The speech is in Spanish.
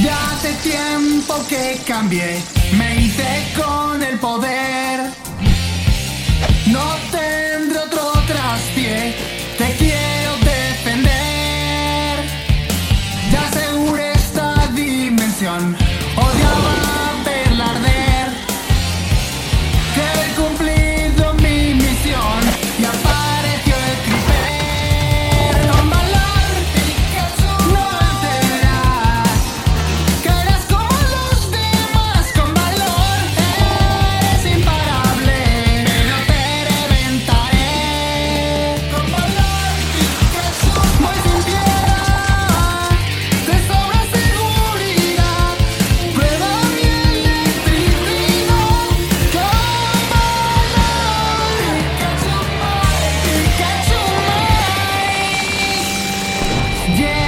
Ya hace tiempo que cambié, me hice con el poder. No tendré otro traspié, te quiero defender. Ya aseguré esta dimensión. Yeah.